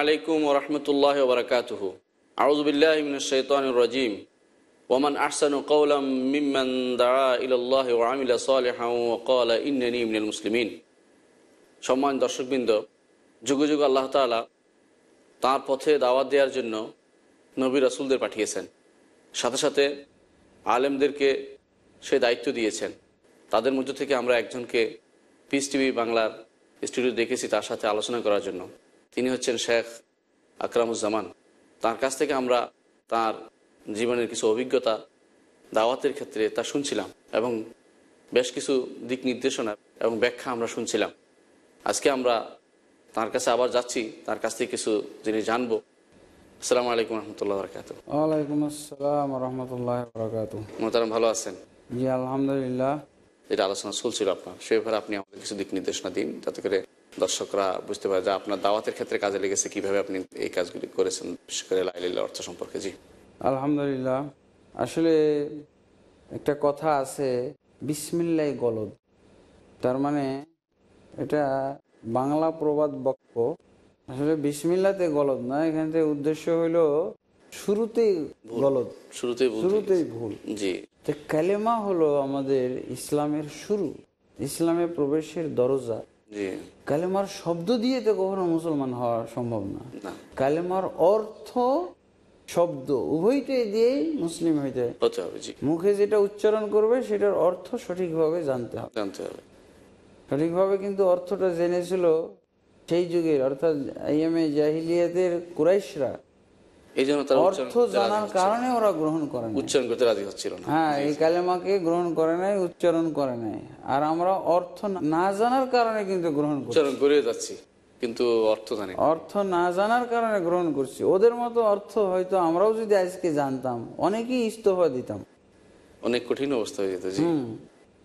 আলাইকুম ওরহমতুল্লাহ ওবরকাতুহ আউজবিল্লাহ মিনশাইতানির রাজিম ওমান আহসানু কৌলাম মুসলিমিন সম্মান দর্শকবৃন্দ, যুগে যুগ আল্লাহ তাআলা তাঁর পথে দাওয়াত দেওয়ার জন্য নবী রাসূলদের পাঠিয়েছেন। সাথে সাথে আলেমদেরকে সে দায়িত্ব দিয়েছেন। তাদের মধ্য থেকে আমরা একজনকে পিস টিভি বাংলার স্টুডিও দেখেছি, তার সাথে আলোচনা করার জন্য। তিনি হচ্ছেন শেখ আকরামুজ্জামান। তার কাছ থেকে আমরা তার জীবনের কিছু অভিজ্ঞতা দাওয়াতের ক্ষেত্রে তা শুনছিলাম এবং বেশ কিছু দিক নির্দেশনা এবং ব্যাখ্যা আমরা শুনছিলাম। আজকে আমরা তার কাছে আবার যাচ্ছি তার কাছ থেকে কিছু জিনিস জানব। আসসালামু আলাইকুম রহমতুল্লাহ বরকাত ওয়ালাইকুম আসসালাম রহমতুল্লাহ বরকাত মোহতারাম ভালো আছেন? জি আলহামদুলিল্লাহ। যেটা আলোচনা চলছিল আপনার। সেই ব্যাপারে আপনি আমাদের কিছু দিক নির্দেশনা দিন যাতে করে দর্শকরা বুঝতে পারে যে আপনার দাওয়াতের ক্ষেত্রে কাজে লেগেছে কীভাবে আপনি এই কাজগুলি করেছেন বিশেষ করে লাইলিল্লা অর্থ সম্পর্কে। জি। আলহামদুলিল্লাহ। আসলে একটা কথা আছে বিসমিল্লাই গলদ। তার মানে এটা বাংলা প্রবাদ বক্য। আসলে বিসমিল্লাতে গলদ না এখান থেকে উদ্দেশ্য হইল শুরুতেই গলদ। শুরুতেই শুরুতেই ভুল। জি। তো কালেমা হলো আমাদের ইসলামের শুরু ইসলামে প্রবেশের দরজা। কালেমার শব্দ দিয়ে তো কখনো মুসলমান হওয়া সম্ভব না। কালেমার অর্থ শব্দ উভয়টাই দিয়েই মুসলিম হইতে হয়। মুখে যেটা উচ্চারণ করবে সেটার অর্থ সঠিকভাবে জানতে হবে। জানতে হবে। সঠিকভাবে কিন্তু অর্থটা জেনেছিল সেই যুগের অর্থাৎ আইএমএ জাহিলিয়াতের কুরাইশরা। এই জন্য তারা অর্থ জানার কারণে ওরা গ্রহণ করে না। না উচ্চারণ করতে রাজি হচ্ছিল না। হ্যাঁ এই কালেমাকে গ্রহণ করে নাই উচ্চারণ করে নাই। আর আমরা অর্থ না জানার কারণে কিন্তু গ্রহণ উচ্চারণ করে যাচ্ছি কিন্তু অর্থ জানি অর্থ না জানার কারণে গ্রহণ করছি। ওদের মতো অর্থ হয়তো আমরাও যদি আজকে জানতাম অনেকেই ইস্তফা দিতাম। অনেক কঠিন অবস্থা হয়ে যেত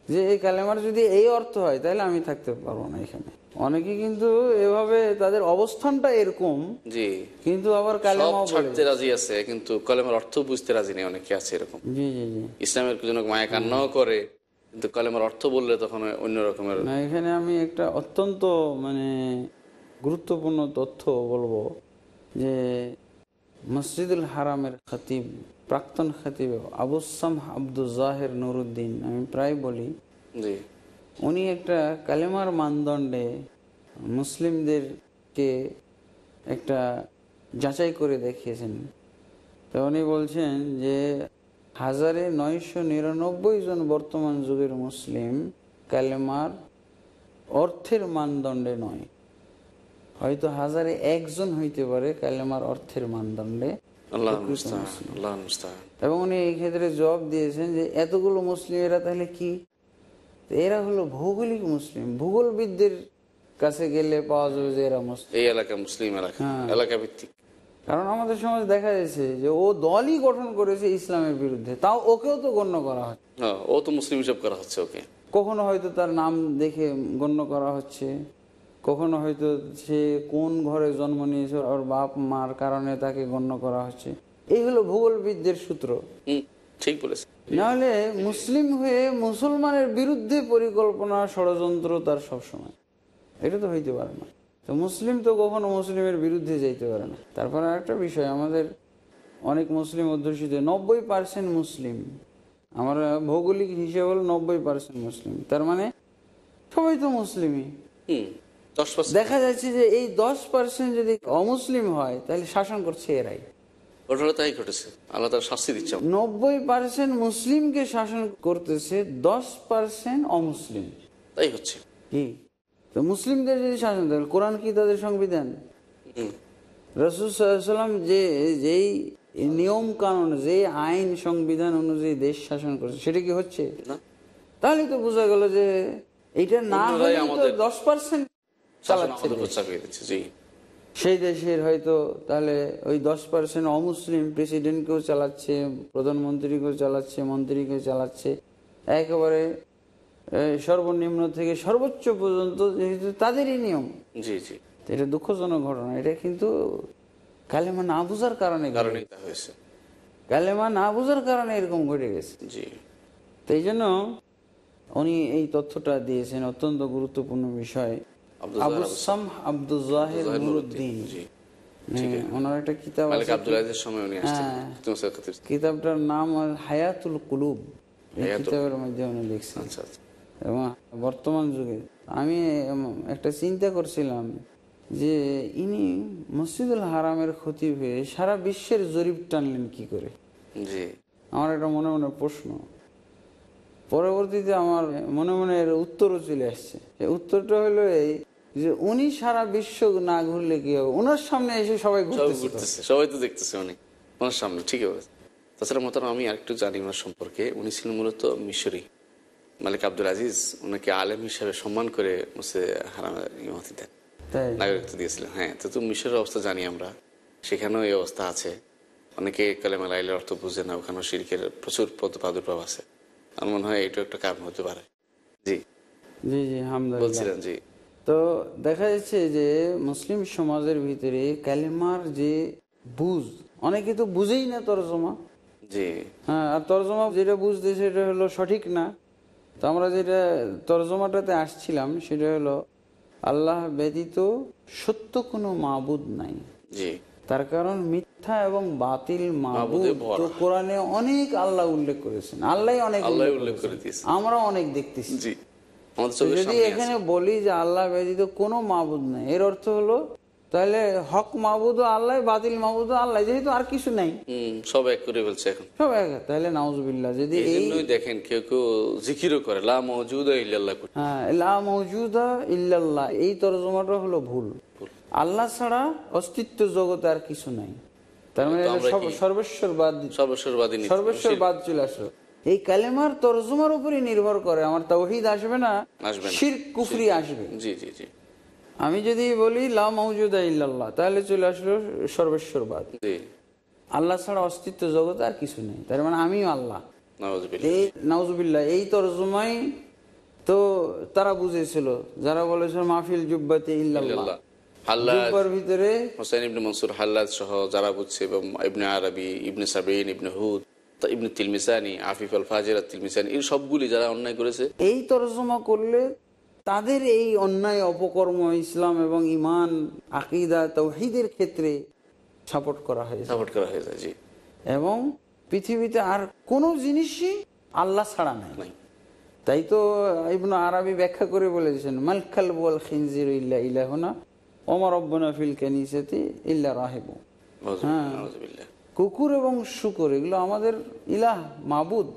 যে এই কালেমার যদি এই অর্থ হয় তাহলে আমি থাকতে পারব না এখানে। অনেকে কিন্তু এভাবে তাদের অবস্থানটা এরকম জি। কিন্তু আবার বলে ছাড়তে রাজি আছে কিন্তু কলেমের অর্থ বুঝতে রাজি নেই অনেকে আছে এরকম। জি জি জি। ইসলামের জন্য মায়া কান্নাও করে কিন্তু কলেমের অর্থ বললে তখন অন্য রকমের না এখানে আমি একটা অত্যন্ত মানে গুরুত্বপূর্ণ তথ্য বলব যে মসজিদুল হারামের খাতিব প্রাক্তন খাতিব আবুসাম আব্দুল জাহের নুরুদ্দিন আমি প্রায় বলি জি। উনি একটা কালেমার মানদণ্ডে মুসলিমদেরকে একটা যাচাই করে দেখিয়েছেন। তো উনি বলছেন যে হাজারে নয়শো নিরানব্বই জন বর্তমান যুগের মুসলিম কালেমার অর্থের মানদণ্ডে নয়। হয়তো হাজারে একজন হইতে পারে কালেমার অর্থের মানদণ্ডে এবং উনি এই ক্ষেত্রে জবাব দিয়েছেন যে এতগুলো মুসলিম এরা তাহলে কি তো এরা হলো ভৌগোলিক মুসলিম। ভূগোলবিদদের কাছে গেলে পাওয়া যাবে যে এরা মুসলিম। এই এলাকা মুসলিম এলাকা হ্যাঁ। এলাকা ভিত্তিক কারণ আমাদের সমাজ দেখা যাচ্ছে যে ও দলই গঠন করেছে ইসলামের বিরুদ্ধে তাও ওকেও তো গণ্য করা হচ্ছে। হ্যাঁ, ও তো মুসলিম হিসাব করা হচ্ছে ওকে। কখনো হয়তো তার নাম দেখে গণ্য করা হচ্ছে কখনো হয়তো সে কোন ঘরে জন্ম নিয়েছে ওর বাপ মার কারণে তাকে গণ্য করা হচ্ছে। এই হলো ভূগোলবিদদের সূত্র। ঠিক বলেছে নাহলে মুসলিম হয়ে মুসলমানের বিরুদ্ধে পরিকল্পনা ষড়যন্ত্র তার সবসময়। এটা তো হইতে পারে না। তো মুসলিম তো কখনো মুসলিমের বিরুদ্ধে যাইতে পারে না। তারপরে একটা বিষয় আমাদের অনেক মুসলিম অধ্যুষিত নব্বই পার্সেন্ট মুসলিম। আমরা ভৌগোলিক হিসেবে হলো নব্বই পার্সেন্ট মুসলিম। তার মানে সবাই তো মুসলিমই। দেখা যাচ্ছে যে এই দশ পার্সেন্ট যদি অমুসলিম হয় তাহলে শাসন করছে এরাই। ঘটনা তাই ঘটেছে। আল্লাহ তার শাস্তি দিচ্ছে নব্বই পার্সেন্ট মুসলিমকে শাসন করতেছে দশ পার্সেন্ট অমুসলিম। তাই হচ্ছে। কি? তো তো মুসলিমদের যদি শাসন থাকে কোরআন কি তাদের সংবিধান? হুম। যে যেই নিয়ম কানুন যে আইন সংবিধান অনুযায়ী দেশ শাসন করছে সেটা কি হচ্ছে? তাহলে তো বোঝা গেল যে এটা না হলে দশ পার্সেন্ট চালাচ্ছে। সেই দেশের হয়তো তাহলে ওই দশ পার্সেন্ট অমুসলিম প্রেসিডেন্টকেও চালাচ্ছে প্রধানমন্ত্রীকেও চালাচ্ছে মন্ত্রীকেও চালাচ্ছে। একেবারে সর্বনিম্ন থেকে সর্বোচ্চ পর্যন্ত যেহেতু তাদেরই নিয়ম। জি জি। এটা দুঃখজনক ঘটনা। এটা কিন্তু কালেমা না বোঝার কারণে হয়েছে। কালেমা না বোঝার কারণে এরকম ঘটে গেছে। জি। তাই জন্য উনি এই তথ্যটা দিয়েছেন অত্যন্ত গুরুত্বপূর্ণ বিষয়। কিতাবটার নাম হায়াতুল কুলুব। কিতাবের মধ্যে উনি লিখছেন। এবং বর্তমান যুগে আমি একটা চিন্তা করছিলাম যে ইনি মসজিদুল হারামের ক্ষতি হয়ে সারা বিশ্বের জরিপ টানলেন কি করে? আমার একটা মনে মনে প্রশ্ন। পরবর্তীতে আমার মনে মনে এর উত্তরও চলে আসছে। উত্তরটা হলো এই যে উনি সারা বিশ্ব না ঘুরলে কি হবে? ওনার সামনে এসে সবাই ঘুরতেছে। সবাই তো দেখতেছে উনি। ওনার সামনে ঠিকই বলেছে তাছাড়া মতো আমি আরেকটু জানি ওনার সম্পর্কে। উনি ছিলেন মূলত মিশরি। মালিক আব্দুল আজিজ ওনাকে আলেম হিসাবে সম্মান করে মুসে হারাম দেন। নাগরিকত্ব দিয়েছিলেন হ্যাঁ। তো তো মিশরের অবস্থা জানি আমরা। সেখানেও এই অবস্থা আছে। অনেকে কালেমা লাইলের অর্থ বুঝে না ওখানেও শিরকের প্রচুর পদ প্রাদুর্ভাব আছে। আমার মনে হয় এটা একটা কারণ হতে পারে। জি। জি জি বলছিলেন জি। তো দেখা যাচ্ছে যে মুসলিম সমাজের ভিতরে কালেমার যে বুঝ অনেকে তো বুঝেই না তরজমা। জি। হ্যাঁ আর তরজমা যেটা বুঝতে সেটা হলো সঠিক না। তো আমরা যেটা তরজমাটাতে আসছিলাম সেটা হলো আল্লাহ ব্যতীত সত্য কোনো মাবুদ নাই। জি। তার কারণ মিথ্যা এবং বাতিল। তো কোরআনে অনেক আল্লাহ উল্লেখ করেছেন। আল্লাহ অনেক আল্লাহ উল্লেখ উল্লেখ করে আমরা অনেক দেখতেছি। আমাদের চোখের যদি এখানে বলি যে আল্লাহ ব্যতীত কোনো মাবুদ নাই এর অর্থ হলো তাহলে হক মাবুদ আল্লাহ বাতিল মাবুদ আল্লাহ যেহেতু আর কিছু নাই। সব এক করে ফেলছে এখন। সব এক তাহলে নাউজুবিল্লাহ যদি এই দেখেন কেউ কেউ জিকিরও করে লা মজুদ ইল্লাল্লাহ হ্যাঁ লা মৌজুদা ইল্লাল্লাহ এই তরজমাটা হলো ভুল। আল্লাহ ছাড়া অস্তিত্ব জগতে আর কিছু নাই। তার মানে তো এটা আমরা সব- কি? সর্বেশ্বর বাদ সর্বস্বরবাদী বাদ চলে আসলো। এই কালেমার তরজমার উপরই নির্ভর করে আমার তাওহিদ আসবে না শির কুফরি আসবে। জি জি জি। আমি যদি বলি লা মৌজুদা ইল্লাল্লাহ তাহলে চলে আসলো সর্বেশ্বরবাদ আল্লাহ ছাড়া অস্তিত্ব জগতে আর কিছু নেই তার মানে আমিও আল্লাহ। নাউজুবিল্লাহ। এই তরজমাই তো তারা বুঝেছিল যারা বলেছিল মাহফিল জুব্বাতে ইল্লাল্লাহ। ভিতরে হোসেন ইবনে মনসুর হাল্লাদ সহ যারা বুঝছে এবং ইবনে আরবি ইবনে সাবিন ইবনে হুদ ইবনে তিলমিসানি আফিফ আল ফাজির তিলমিসানি এই সবগুলি যারা অন্যায় করেছে। এই তরজমা করলে তাদের এই অন্যায় অপকর্ম ইসলাম এবং ইমান আকিদা তৌহিদের ক্ষেত্রে সাপোর্ট করা হয়েছে। সাপোর্ট করা হয়ে যায় জি। এবং পৃথিবীতে আর কোনো জিনিসই আল্লাহ ছাড়া নাই। তাই তো ইবনু আরবি ব্যাখ্যা করে বলেছেন মালখাল বল খিনজির ইল্লা ইলাহনা ওমর রব্বনা ফিল কানিসাতি ইল্লা রাহিবু। হ্যাঁ। কুকুর এবং শুকুর এগুলো আমাদের ইলাহ মাবুদ।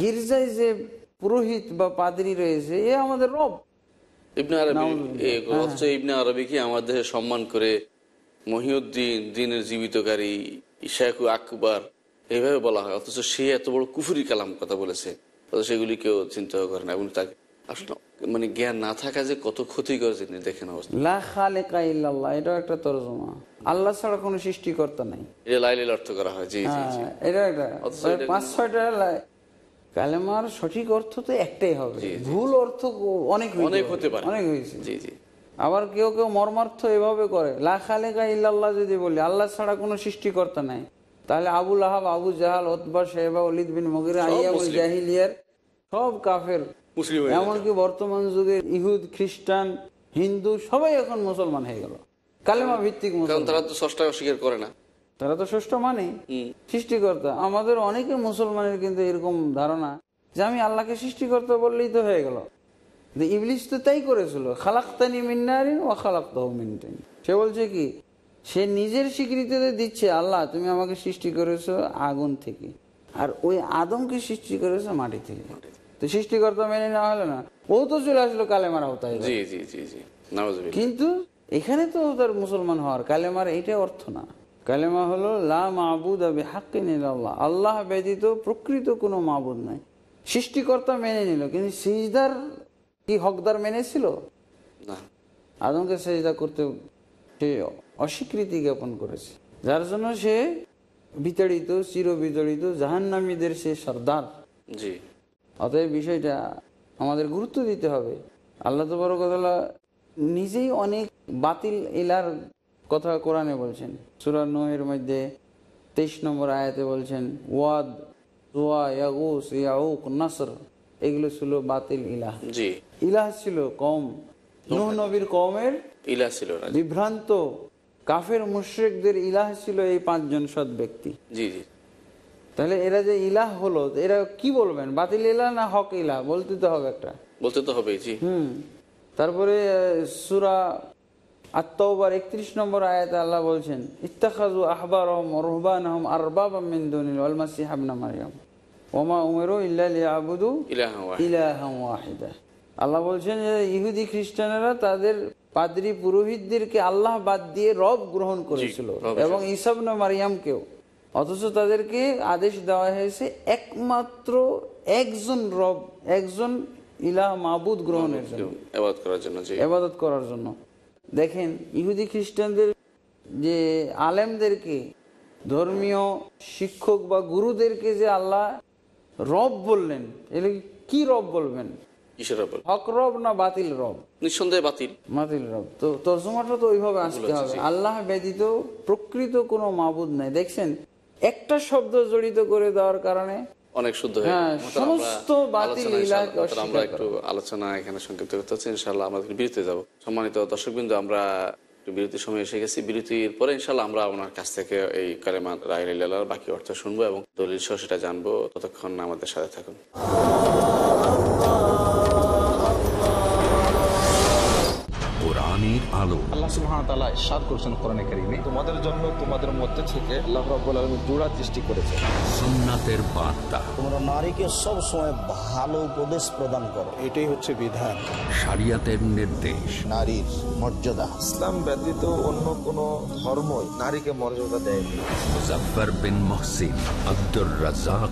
গির্জায় যে পুরোহিত বা পাদ্রী রয়েছে এ আমাদের রব। ইবনে আরবি নাউজুবিল্লাহ। ইবনে আরবিকে আমাদের সম্মান করে মহিউদ্দিন দিনের জীবিতকারী ইশাকু আকবর এইভাবে বলা হয়। অথচ সে এত বড় কুফুরি কালাম কথা বলেছে। অথচ সেগুলি কেউ চিন্তা করে না এবং তাকে আসলে মানে জ্ঞান না থাকা যে কত ক্ষতিকর জিনিস দেখেন অবস্থা। লা খালেকা ইল্লাল্লাহ এটাও একটা তরজমা। আল্লাহ ছাড়া কোনো সৃষ্টিকর্তা নাই। এটা লাইলিল অর্থ করা হয় জি জি জি। হ্যাঁ, এটা একটা। পাঁচ ছয়টা কালেমার সঠিক অর্থ তো একটাই হবে। ভুল অর্থ অনেক অনেক হতে পারে। অনেক হয়েছে জি জি। আবার কেউ কেউ মর্মার্থ এভাবে করে। লা খালেকা ইল্লাল্লাহ যদি বলি আল্লাহ ছাড়া কোনো সৃষ্টিকর্তা নাই। তাহলে আবুল আহাব আবু জাহাল ওতবা সাহেবা ওলিদ বিন মগিরা আইয়াবুল জাহিলিয়ার সব কাফের মুসলিম এমনকি বর্তমান যুগে ইহুদ খ্রিস্টান হিন্দু সবাই এখন মুসলমান হয়ে গেল। কালেমা ভিত্তিক মুসলমান। তারা তো ষষ্ঠা অস্বীকার করে না। তারা তো ষষ্ঠ মানে সৃষ্টিকর্তা। আমাদের অনেকে মুসলমানের কিন্তু এরকম ধারণা যে আমি আল্লাহকে সৃষ্টিকর্তা বললেই তো হয়ে গেল। ইবলিশ তো তাই করেছিল। খালাক্তানি মিন্নারিন ও খালাক্তাহ মিনটেন সে বলছে কি সে নিজের স্বীকৃতিতে দিচ্ছে আল্লাহ তুমি আমাকে সৃষ্টি করেছ আগুন থেকে। আর ওই আদমকে সৃষ্টি করেছ মাটি থেকে। তো সৃষ্টিকর্তা মেনে নেওয়া হলো না। ও তো চলে আসলো কালেমার আওতায়। জি জি জি জি। কিন্তু এখানে তো তার মুসলমান হওয়ার। কালেমার এইটা অর্থ না। কালেমা হলো লা মাহবুদ আবি হাক্কিন ইল্লাল্লাহ আল্লাহ ব্যতীত প্রকৃত কোনো মাহবুদ নাই। সৃষ্টিকর্তা মেনে নিল কিন্তু সিজদার কি হকদার মেনেছিল? না। আদমকে সেজদা করতে সে অস্বীকৃতি জ্ঞাপন করেছে। যার জন্য সে বিতাড়িত চির বিতাড়িত জাহান্নামীদের সে সর্দার। জি। অতএব বিষয়টা আমাদের গুরুত্ব দিতে হবে। আল্লাহ তো বড় কথা নিজেই অনেক বাতিল ইলার কথা কোরআনে বলছেন। সুরা নোহের মধ্যে তেইশ নম্বর আয়াতে বলছেন ওয়াদ জোয়া ইয়াগুস ইয়াউক নাসর এগুলো ছিল বাতিল ইলাহ জি। ইলাহ ছিল কম নুহ নবীর কমের ইলা ছিল না। বিভ্রান্ত কাফের মুশ্রিকদের ইলাহ ছিল এই পাঁচজন সৎ ব্যক্তি। জি জি। তাহলে এরা যে ইলাহ হলো এরা কি বলবেন? বাতিল ইলাহ না হক ইলাহ? বলতে তো হবে একটা। বলতে তো হবেই জি। হুম। তারপরে সুরা আত্মাবার একত্রিশ নম্বর আয়াতে আল্লাহ বলছেন ইত্তাখাজু আহবার রহবান আহম আরবাব মিন্দুনিল অলমাসি হাবনা মারিয়াম। ওমা উমেরো ইলাহাম ওয়াহিদা। আল্লাহ বলছেন যে ইহুদি খ্রিস্টানেরা তাদের পাদ্রী পুরোহিতদেরকে আল্লাহ বাদ দিয়ে রব গ্রহণ করেছিল এবং ইসাবনা মারিয়ামকেও। অথচ তাদেরকে আদেশ দেওয়া হয়েছে একমাত্র একজন রব একজন ইলাহ মাবুদ গ্রহণের জন্য। এবাদত করার জন্য জি। এবাদত করার জন্য। দেখেন ইহুদি খ্রিস্টানদের যে আলেমদেরকে ধর্মীয় শিক্ষক বা গুরুদেরকে যে আল্লাহ রব বললেন এলে কি রব বলবেন? হক রব না বাতিল রব? নিঃসন্দেহে বাতিল। বাতিল রব। তো তর্জমাটা তো ওইভাবে আসতে হবে। আল্লাহ ব্যতীত প্রকৃত কোনো মাবুদ নাই। দেখছেন একটা শব্দ জড়িত করে দেওয়ার কারণে অনেক শুদ্ধ হয়ে। সমস্ত আমরা একটু আলোচনা এখানে সংক্ষিপ্ত করতে হচ্ছে ইনশাল্লাহ আমাদের বিরতিতে যাব। সম্মানিত দর্শক বিন্দু আমরা বিরতির সময় এসে গেছি। বিরতির পরে ইনশাল্লাহ আমরা ওনার কাছ থেকে এই কালেমা রায় লালার বাকি অর্থ শুনব এবং দলিল সহ সেটা জানব। ততক্ষণ আমাদের সাথে থাকুন। আলো আল্লাহ সুবহানাহু তাআলা ইরশাদ করেছেন কোরআনে কারীমে। তোমাদের জন্য তোমাদের মধ্যে থেকে আল্লাহ রাব্বুল আলামিন জোড়া সৃষ্টি করেছে। সুন্নাতের বার্তা। তোমরা নারীকে সব সময় ভালো উপদেশ প্রদান করো। এটাই হচ্ছে বিধান। শরিয়াতের নির্দেশ। নারীর মর্যাদা। ইসলাম ব্যতীত অন্য কোন ধর্মই নারীকে মর্যাদা দেয়নি। Mujaffar bin Mohsin Abdur Razzak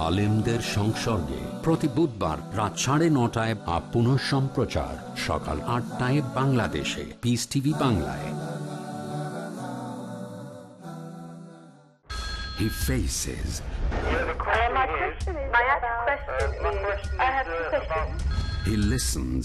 আলেমদের সংসর্গে প্রতি বুধবার রাত সাড়ে নটায় আপ পুনঃ সম্প্রচার সকাল আটটায় বাংলাদেশে পিস টিভি বাংলায় He faces, My question is my question is, I have two questions. he listens,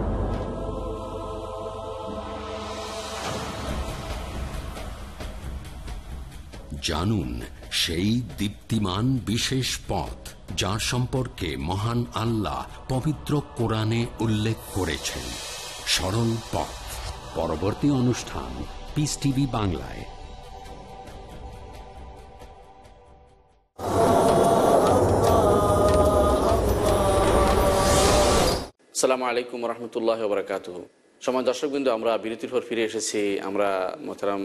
জানুন সেই দীপ্তিমান বিশেষ পথ যার সম্পর্কে মহান আল্লাহ পবিত্র কোরআনে উল্লেখ করেছেন। সরল পথ। পরবর্তী অনুষ্ঠান পিস টিভি বাংলায়। সালামু আলাইকুম রহমতুল্লাহ বরকাত সময় দর্শকবৃন্দ, আমরা বিরতির পর ফিরে এসেছি। আমরা মোহতারাম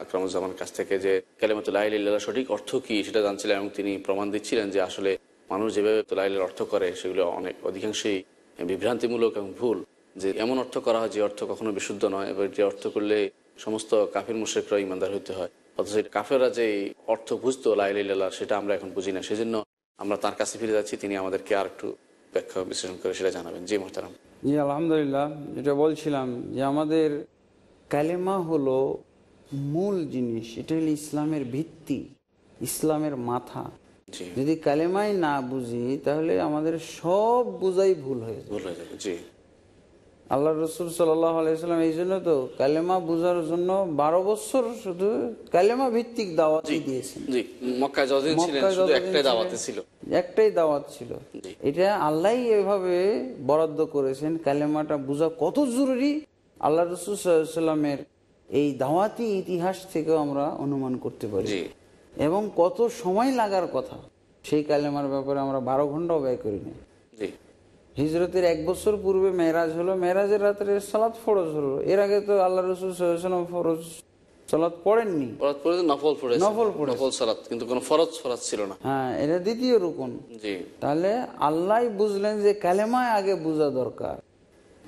আকরামুজ্জামানের কাছ থেকে যে কালেমাতুল্লাহ সঠিক অর্থ কি সেটা জানছিলেন এবং তিনি প্রমাণ দিচ্ছিলেন যে আসলে মানুষ যেভাবে তোলাইলের অর্থ করে সেগুলো অনেক অধিকাংশই বিভ্রান্তিমূলক এবং ভুল। যে এমন অর্থ করা হয় যে অর্থ কখনো বিশুদ্ধ নয় এবার যে অর্থ করলে সমস্ত কাফির মুশ্রিকরা ইমানদার হইতে হয়। অথচ কাফেররা যে অর্থ বুঝতো লাইল্লাহ সেটা আমরা এখন বুঝি না। সেজন্য আমরা তার কাছে ফিরে যাচ্ছি। তিনি আমাদেরকে আর একটু ব্যাখ্যা বিশ্লেষণ করে সেটা জানাবেন। জি মোহতারাম। জি, আলহামদুলিল্লাহ। যেটা বলছিলাম যে আমাদের কালেমা হলো মূল জিনিস এটা হলো ইসলামের ভিত্তি ইসলামের মাথা। যদি কালেমাই না বুঝি তাহলে আমাদের সব বুঝাই ভুল হয়ে যাবে আল্লাহ রসুল আলাইসাল্লাম এই জন্য তো কালেমা বুঝার জন্য বারো বছর শুধু কালেমা ভিত্তিক দিয়েছেন। দাওয়াতে ছিল। একটাই দাওয়াত ছিল। এটা আল্লাহ এভাবে বরাদ্দ করেছেন কালেমাটা বোঝা কত জরুরি। আল্লাহ রসুল সাল্লামের এই দাওয়াতি ইতিহাস থেকেও আমরা অনুমান করতে পারি। এবং কত সময় লাগার কথা সেই কালেমার ব্যাপারে আমরা বারো ঘন্টাও ব্যয় করিনি। জি। হিজরতের এক বছর পূর্বে মেয়েরাজ হলো মেয়েরাজের রাত্রে সালাদ ফরজ হলো। এর আগে তো আল্লাহ রসুল ফরজ সালাদ পড়েননি। ফরজ পড়ে নফল নফল পড়েছে। নফল সালাত কিন্তু কোনো ফরজ ফরজ ছিল না। হ্যাঁ এটা দ্বিতীয় রুকন। জি। তাহলে আল্লাহ বুঝলেন যে কালেমায় আগে বোঝা দরকার।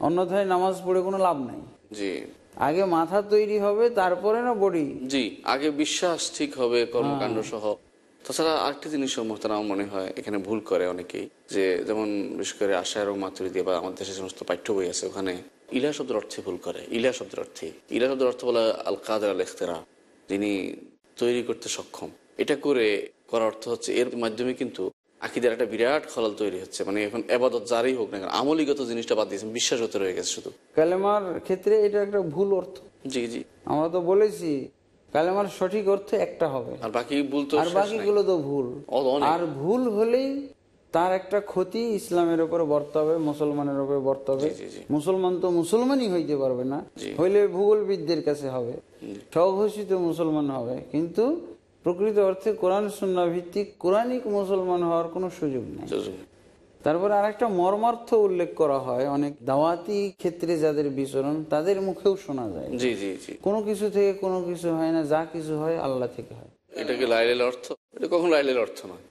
অন্যথায় নামাজ পড়ে কোনো লাভ নাই। জি। আগে মাথা তৈরি হবে তারপরে না বডি জি আগে বিশ্বাস ঠিক হবে কর্মকাণ্ড হ্যাঁ। সহ। তাছাড়া আরেকটি জিনিস মোহতারাম মনে হয় এখানে ভুল করে অনেকেই যে যেমন বিশেষ করে আশা এবং মাতুরি দিয়ে বা আমাদের দেশের সমস্ত পাঠ্য বই আছে ওখানে ইলা শব্দের অর্থে ভুল করে ইলা শব্দের অর্থে। ইলা শব্দের অর্থ বলা আল কাদের আল ইখতেরা যিনি তৈরি করতে সক্ষম। এটা করে করার অর্থ হচ্ছে এর মাধ্যমে কিন্তু আকিদের একটা বিরাট খলাল তৈরি হচ্ছে। মানে এখন এবাদত যারই হোক না কেন আমলিগত জিনিসটা বাদ দিয়েছেন বিশ্বাসগত রয়ে গেছে শুধু। কালেমার ক্ষেত্রে এটা একটা ভুল অর্থ। জি জি। আমরা তো বলেছি কালেমার সঠিক অর্থ একটা হবে। আর বাকি ভুল তো আর বাকিগুলো তো ভুল। আর ভুল হলেই তার একটা ক্ষতি ইসলামের উপরে বর্তাবে মুসলমানের উপরে বর্তাবে। মুসলমান তো মুসলমানই হইতে পারবে না। হইলে ভূগোলবিদদের কাছে হবে। স্বঘোষিত মুসলমান হবে। কিন্তু প্রকৃত অর্থে কোরআন সুন্না ভিত্তিক কোরআনিক মুসলমান হওয়ার কোনো সুযোগ নেই। তারপরে আরেকটা মর্মার্থ উল্লেখ করা হয় অনেক দাওয়াতি ক্ষেত্রে যাদের বিচরণ তাদের মুখেও শোনা যায়। জি জি জি। কোনো কিছু থেকে কোনো কিছু হয় না যা কিছু হয় আল্লাহ থেকে হয়। এটা কি লাইলের অর্থ? এটা কখন লাইলের অর্থ নয়।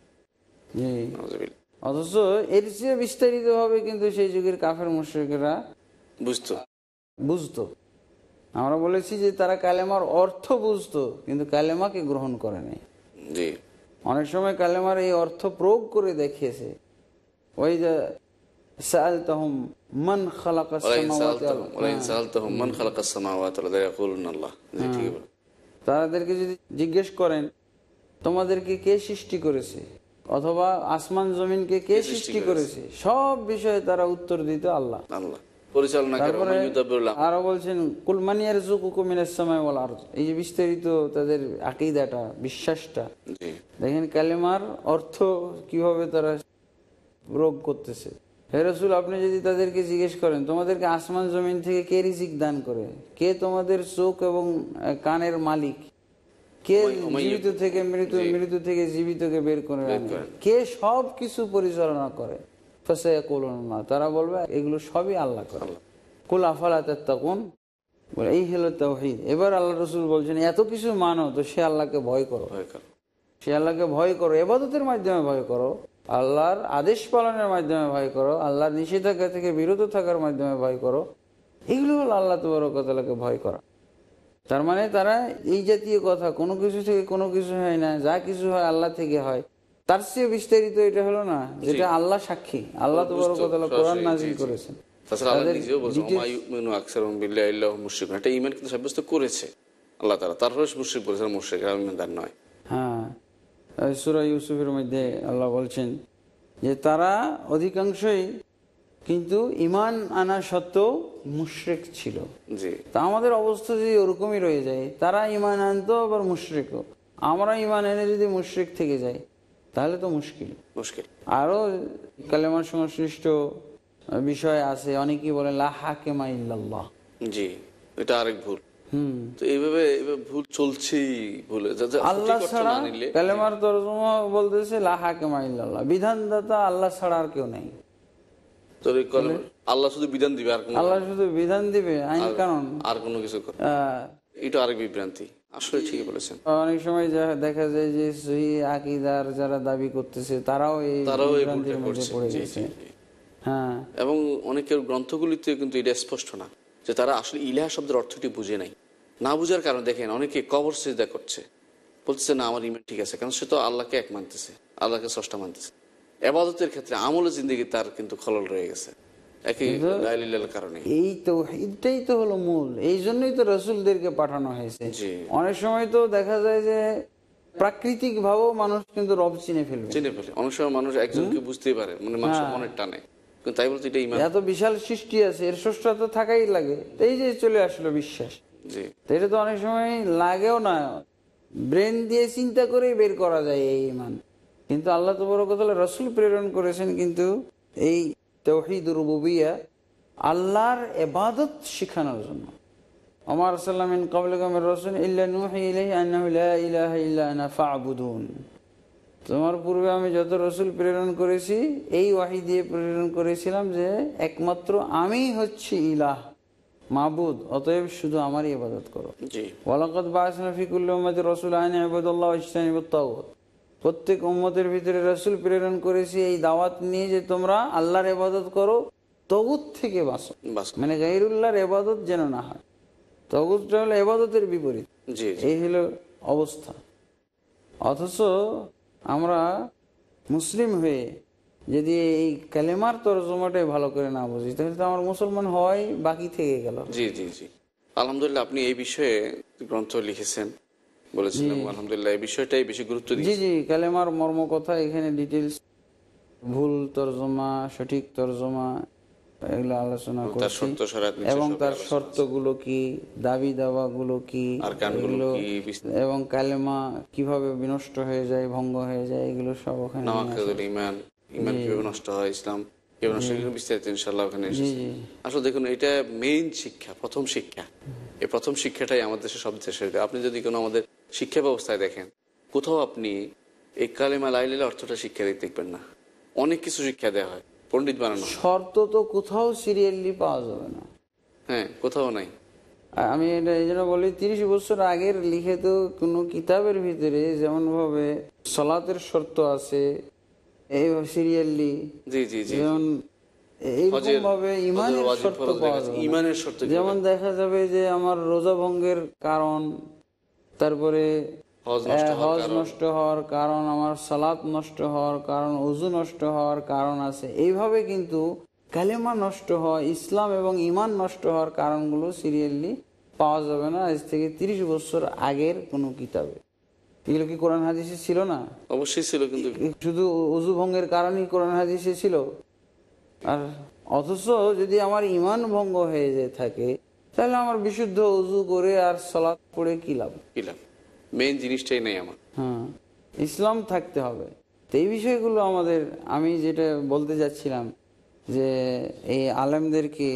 অথচ এর চেয়ে বিস্তারিত ভাবে কিন্তু সেই যুগের কাফের মুশ্রিকেরা বুঝতো। বুঝতো। আমরা বলেছি যে তারা কালেমার অর্থ বুঝতো কিন্তু কালেমাকে গ্রহণ করে নাই। জি। অনেক সময় কালেমার এই অর্থ প্রয়োগ করে দেখিয়েছে। ওই যে মান হ্যাঁ। বলে তাদেরকে যদি জিজ্ঞেস করেন তোমাদেরকে কে সৃষ্টি করেছে? অথবা আসমান জমিনকে কে সৃষ্টি করেছে? সব বিষয়ে তারা উত্তর দিত আল্লাহ। আল্লাহ। পরিচালনা করে তারপরে মাইয়ুদাব্বিরুল আমর। আরও বলছেন কুলমানিয়ার জুকুমিনের সময় বলার এই যে বিস্তারিত তাদের আকিদাটা বিশ্বাসটা। দেখেন কালেমার অর্থ কীভাবে তারা প্রয়োগ করতেছে। হে আপনি যদি তাদেরকে জিজ্ঞেস করেন তোমাদেরকে আসমান জমিন থেকে কে রিজিক দান করে? কে তোমাদের চোখ এবং কানের মালিক? কে জীবিত থেকে মৃত। মৃত থেকে জীবিতকে বের করে কে সব কিছু পরিচালনা করে? তারা বলবে এগুলো সবই আল্লাহ করে। কুল আফালা তখন এই হলো তাওহীদ এবার আল্লাহ রসুল বলছেন এত কিছু মানো তো সে আল্লাহকে ভয় করো। সে আল্লাহকে ভয় করো এবাদতের মাধ্যমে ভয় করো। আল্লাহর আদেশ পালনের মাধ্যমে ভয় করো। আল্লাহর নিষেধাজ্ঞা থেকে বিরত থাকার মাধ্যমে ভয় করো। এগুলো হলো আল্লাহ তবরকতালাকে ভয় করা। তার মানে তারা এই জাতীয় কথা কোনো কিছু থেকে কোনো কিছু হয় না যা কিছু হয় আল্লাহ থেকে হয়। তার চেয়ে বিস্তারিত এটা হলো না যেটা আল্লাহ সাক্ষী। আল্লাহ তবরকতালা কোরআন সরাসরি, নাজিল জি, জি। করেছেন। এটা ঈমান কিন্তু সাব্যস্ত করেছে আল্লাহ তাআলা। তারপরে মুশরিক বলেছেন মুশরিক আর নয়। হ্যাঁ সুরা ইউসুফের মধ্যে আল্লাহ বলছেন যে তারা অধিকাংশই কিন্তু ইমান আনা সত্ত্বেও মুশরেক ছিল। জি। তা আমাদের অবস্থা যদি ওরকমই রয়ে যায় তারা ইমান আনতো আবার মুশরেকও। আমরা ইমান এনে যদি মুশরিক থেকে যাই তাহলে তো মুশকিল। মুশকিল। আরও কালেমার সংশ্লিষ্ট বিষয় আছে অনেকেই বলে ইল্লাল্লাহ। জি এটা আরেক ভুল। তো এইভাবে এইভাবে ভুল চলছেই ভুলে। আল্লাহ ছাড়া কালেমার তরজমা বলতেছে লা হাকেমা ইল্লাল্লাহ। বিধানদাতা আল্লাহ ছাড়া আর কেউ নাই। আল্লাহ শুধু বিধান দিবে আর আল্লাহ শুধু বিধান দিবে আইন আর- কারণ আর কোনো কিছু এটা আরেক বিভ্রান্তি। আসলে ঠিকই বলেছেন। অনেক সময় দেখা যায় যে সহি আকিদার যারা দাবি করতেছে তারাও এই তারাও এই পড়ে গেছে। হ্যাঁ। এবং অনেকের গ্রন্থগুলিতে কিন্তু এটা স্পষ্ট না যে তারা আসলে ইলাহা শব্দের অর্থটি বুঝে নাই। না বুঝার কারণে দেখেন অনেকে কবর সেজদা করছে। বলতেছে না আমার ইমান ঠিক আছে। কারণ সে তো আল্লাহকে এক মানতেছে আল্লাহকে ষষ্ঠ মানতেছে। এবাদতের ক্ষেত্রে আমলের জিন্দগি তার কিন্তু খলল রয়ে গেছে। এই তো তো হলো মূল। এই জন্যই তো রসুলদেরকে পাঠানো হয়েছে। অনেক সময় তো দেখা যায় যে প্রাকৃতিক ভাবেও মানুষ কিন্তু রব চিনে ফেলবে। চিনে ফেলে। অনেক সময় মানুষ একজনকে বুঝতেই পারে মানে হ্যাঁ। মনের টানে। তাই বলতে এটা এত বিশাল সৃষ্টি আছে এর স্রষ্টা তো থাকাই লাগে। এই যে চলে আসলো বিশ্বাস। এটা তো অনেক সময় লাগেও না। ব্রেন দিয়ে চিন্তা করেই বের করা যায় এই ইমান। কিন্তু আল্লাহ তো বড় কথা রসুল প্রেরণ করেছেন কিন্তু এই তৌহিদ রুবুবিয়া আল্লাহর এবাদত শেখানোর জন্য। আমার সাল্লামিন কবলগমের রসুন ফা'বুদুন। তোমার পূর্বে আমি যত রসুল প্রেরণ করেছি এই ওয়াহি দিয়ে প্রেরণ করেছিলাম যে একমাত্র আমি হচ্ছি ইলাহ মাবুদ অতএব শুধু আমারই ইবাদত করো। জি। ওয়ালাকাত বাসনা ফিকুল রসুল আইন আবদুল্লাহ ইসলাম প্রত্যেক উম্মতের ভিতরে রসুল প্রেরণ করেছি এই দাওয়াত নিয়ে যে তোমরা আল্লাহর এবাদত করো তগুত থেকে বাঁচো। বাস মানে গাইরুল্লাহর এবাদত যেন না হয়। তগুতটা হলো এবাদতের বিপরীত। এই হলো অবস্থা। অথচ আমরা মুসলিম হয়ে যদি এই কালেমার তরজমাটাই ভালো করে না বুঝি তাহলে তো আমার মুসলমান হওয়াই বাকি থেকে গেল। জি জি জি। আলহামদুলিল্লাহ আপনি এই বিষয়ে গ্রন্থ লিখেছেন। এবং আলহামদুলিল্লাহ এই বিষয়টাই বেশি গুরুত্ব জি জি কালেমার মর্ম কথা এখানে ডিটেলস ভুল তরজমা সঠিক তরজমা এগুলো আলোচনা করছি। শর্ত শরাত নিচে এবং তার শর্তগুলো কি দাবি দাওয়াগুলো কি এগুলো এবং কালেমা কীভাবে বিনষ্ট হয়ে যায় ভঙ্গ হয়ে যায় এগুলো সব ওখানে নিয়ে আসা। নামাকাদুল ইমান ইমান কীভাবে নষ্ট হয় ইসলাম বিস্তারিত ইনশাল্লাহ ওখানে আসলে দেখুন এটা মেইন শিক্ষা প্রথম শিক্ষা। এই প্রথম শিক্ষাটাই আমাদের দেশে সব দেশের আপনি যদি কোনো আমাদের শিক্ষা ব্যবস্থায় দেখেন কোথাও আপনি এই কালেমা লাইলিলা অর্থটা শিক্ষা দিতে দেখবেন না। অনেক কিছু শিক্ষা দেওয়া হয় পণ্ডিত বানানো শর্ত তো কোথাও সিরিয়ালি পাওয়া যাবে না। হ্যাঁ কোথাও নাই। আমি এটা এই জন্য বলি তিরিশ বছর আগের লিখিত কোনো কিতাবের ভিতরে যেমন ভাবে সলাতের শর্ত আছে এই সিরিয়ালি জি জি জি যেমন ইমানের শর্ত যেমন দেখা যাবে যে আমার রোজা ভঙ্গের কারণ তারপরে হজ নষ্ট হওয়ার কারণ। আমার সালাত নষ্ট হওয়ার কারণ অজু নষ্ট হওয়ার কারণ আছে। এইভাবে কিন্তু কালেমা নষ্ট হওয়া ইসলাম এবং ইমান নষ্ট হওয়ার কারণগুলো সিরিয়ালি পাওয়া যাবে না আজ থেকে তিরিশ বছর আগের কোনো কিতাবে। এগুলো কি কোরআন হাদিসে ছিল না? অবশ্যই ছিল কিন্তু। শুধু অজু ভঙ্গের কারণেই কোরআন হাদিসে ছিল? আর অথচ যদি আমার ইমান ভঙ্গ হয়ে যেয়ে থাকে তাহলে আমার বিশুদ্ধ অজু করে আর সলাৎ পড়ে কি লাভ? কি লাভ? মেইন জিনিসটাই নেই আমার। হ্যাঁ ইসলাম থাকতে হবে। তো এই বিষয়গুলো আমাদের আমি যেটা বলতে যাচ্ছিলাম যে এই আলেমদেরকে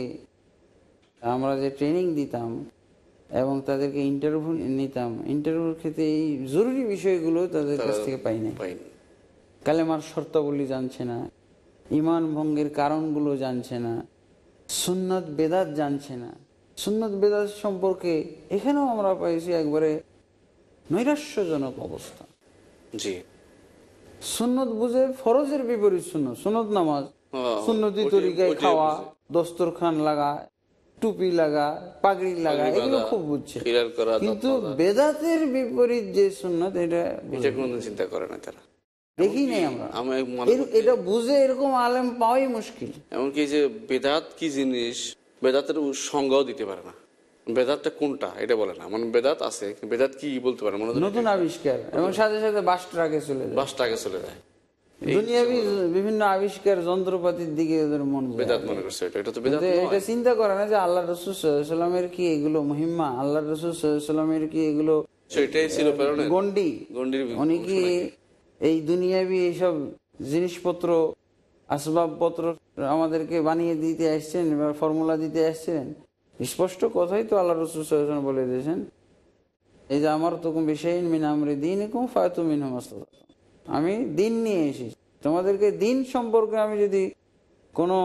আমরা যে ট্রেনিং দিতাম এবং তাদেরকে ইন্টারভিউ নিতাম ইন্টারভিউর ক্ষেত্রে এই জরুরি বিষয়গুলো তাদের কাছ থেকে পাই না কালেমার শর্তাবলী জানছে না ইমান ভঙ্গের কারণগুলো জানছে না সুন্নত বেদাত জানছে না। সুন্নত বেদাত সম্পর্কে এখানেও আমরা পাইছি একবারে নৈরাশ্যজনক অবস্থা। জি। সুন্নত বুঝে ফরজের বিপরীত সুন্নত সুন্নত নামাজ সুন্নতি তরিকায় খাওয়া। দস্তরখান লাগা টুপি লাগা পাগড়ি লাগা এগুলো খুব বুঝছে। কিন্তু বেদাতের বিপরীত যে সুন্নত এটা এটা। চিন্তা করে না তারা। দেখি নাই আমরা। এটা বুঝে এরকম আলেম পাওয়াই মুশকিল। এমনকি যে বেদাত কি জিনিস বেদাতের সংজ্ঞাও দিতে পারে না। বেদাতটা কোনটা? এটা বলে না। মানে বেদাত আছে বেদাত কি বলতে পারে? মনে নতুন আবিষ্কার। এবং সাথে সাথে বাসটা ট্রাকে চলে যায়। বাসটা আগে চলে যায়। দুনিয়াবি বিভিন্ন আবিষ্কার যন্ত্রপাতির দিকে ওদের মন বেদাত মনে করছে এটা। এটা তো বেদাত এটা চিন্তা করে না যে আল্লাহ রসুল সাল্লামের কি এগুলো মহিমা? আল্লাহ রসুল সাল্লামের কি এগুলো সেটাই ছিল গন্ডি গন্ডির উনি কি? এই দুনিয়াবি এইসব জিনিসপত্র আসবাবপত্র আমাদেরকে বানিয়ে দিতে আসছেন বা ফর্মুলা দিতে আসছেন। স্পষ্ট কথাই তো আল্লাহ রসুল বলে দিয়েছেন। এই যে আমার তখন বিষয় মিন আমরি দিন একুম ফায়তু মিন আমি দিন নিয়ে এসেছি। তোমাদেরকে দিন সম্পর্কে আমি যদি কোনো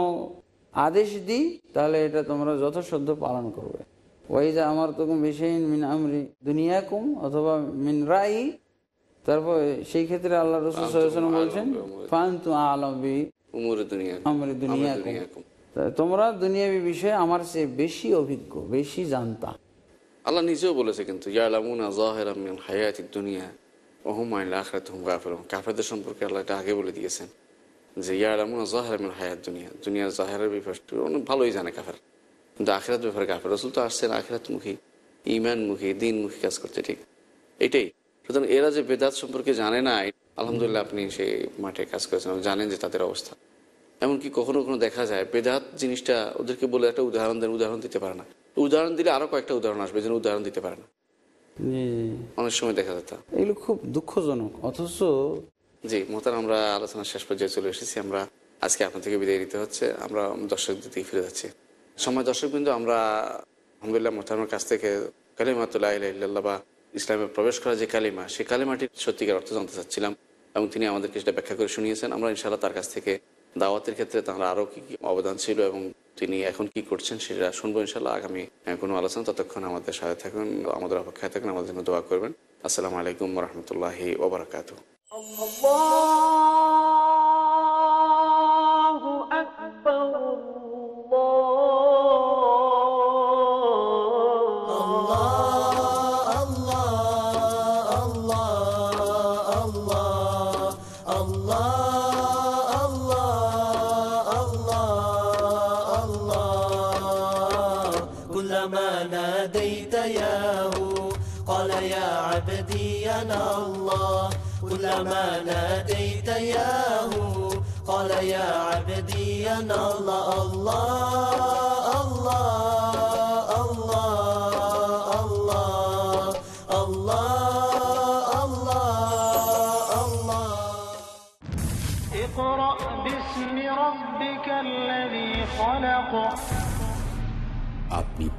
আদেশ দিই, তাহলে এটা তোমরা যথাসাধ্য পালন করবে। ওই যে আমার তখন বিষয় মিন আমরি দুনিয়াকুম অথবা মিন রাই তারপর সেই ক্ষেত্রে আল্লাহ রসুল বলছেন ফান্তু আলবি তোমরা দুনিয়াবি বিষয়ে আমার চেয়ে বেশি অভিজ্ঞ বেশি জানতা। আল্লাহ নিজেও বলেছে কিন্তু দুনিয়া আখরাত হুম কাফেরদের সম্পর্কে আল্লাহ এটা আগে বলে দিয়েছেন যে ইয়ালামুনা জাহেরা মিন হায়াত দুনিয়া। দুনিয়ার জাহেরের ব্যাপারটি অনেক ভালোই জানে কাফের। কিন্তু আখেরাত ব্যাপারে কাফের। রসুল তো আসছেন আখেরাত মুখী ইমান মুখী দিন মুখী কাজ করতে ঠিক। এটাই। সুতরাং এরা যে বেদাত সম্পর্কে জানে না আলহামদুলিল্লাহ আপনি সেই মাঠে কাজ করেছেন জানেন যে তাদের অবস্থা। এমনকি কখনো কখনো দেখা যায় বেদাত জিনিসটা ওদেরকে বলে একটা উদাহরণ দেন উদাহরণ দিতে পারে না। উদাহরণ দিলে আরও কয়েকটা উদাহরণ আসবে যেন উদাহরণ দিতে পারে না। অনেক সময় দেখা যেত এগুলো খুব দুঃখজনক অথচ জি মোতার আমরা আলোচনার শেষ পর্যায়ে চলে এসেছি। আমরা আজকে আপনার থেকে বিদায় নিতে হচ্ছে। আমরা দর্শকদের দিকে ফিরে যাচ্ছি। সময় দর্শক বিন্দু আমরা আলহামদুলিল্লাহ মোতারমের কাছ থেকে কালিমাতুল্লাহ বা ইসলামে প্রবেশ করা যে কালিমা সেই কালিমাটির সত্যিকার অর্থ জানতে চাচ্ছিলাম এবং তিনি আমাদেরকে সেটা ব্যাখ্যা করে শুনিয়েছেন। আমরা ইনশাল্লাহ তার কাছ থেকে দাওয়াতের ক্ষেত্রে তাঁর আরও কী কী অবদান ছিল এবং তিনি এখন কি করছেন সেটা শুনব ইনশাল্লাহ আগামী কোনো আলোচনা। ততক্ষণ আমাদের সাথে থাকুন, আমাদের অপেক্ষায় থাকুন, আমাদের জন্য দোয়া করবেন। আসসালামু আলাইকুম রহমতুল্লাহি ওবরাকাতু ياه قال يا عبدي أنا الله كلما ناديت ياه قال يا عبدي أنا الله الله الله الله الله الله الله الله اقرأ باسم ربك الذي خلق আপনি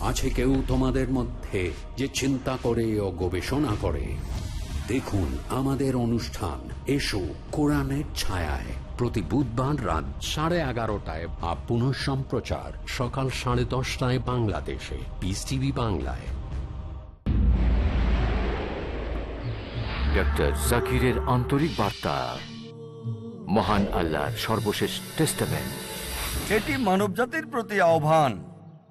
আছে কেউ তোমাদের মধ্যে যে চিন্তা করে ও গবেষণা করে? দেখুন আমাদের অনুষ্ঠান। এসো কোরআনের ছায়ায়। প্রতি বুধবার রাত সাড়ে এগারোটায় বা পুনঃ সম্প্রচার সকাল সাড়ে দশটায় বাংলাদেশে। পিস টিভি বাংলায়। ডক্টর জাকিরের আন্তরিক বার্তা। মহান আল্লাহর সর্বশেষ টেস্টামেন্ট। এটি মানবজাতির প্রতি আহ্বান।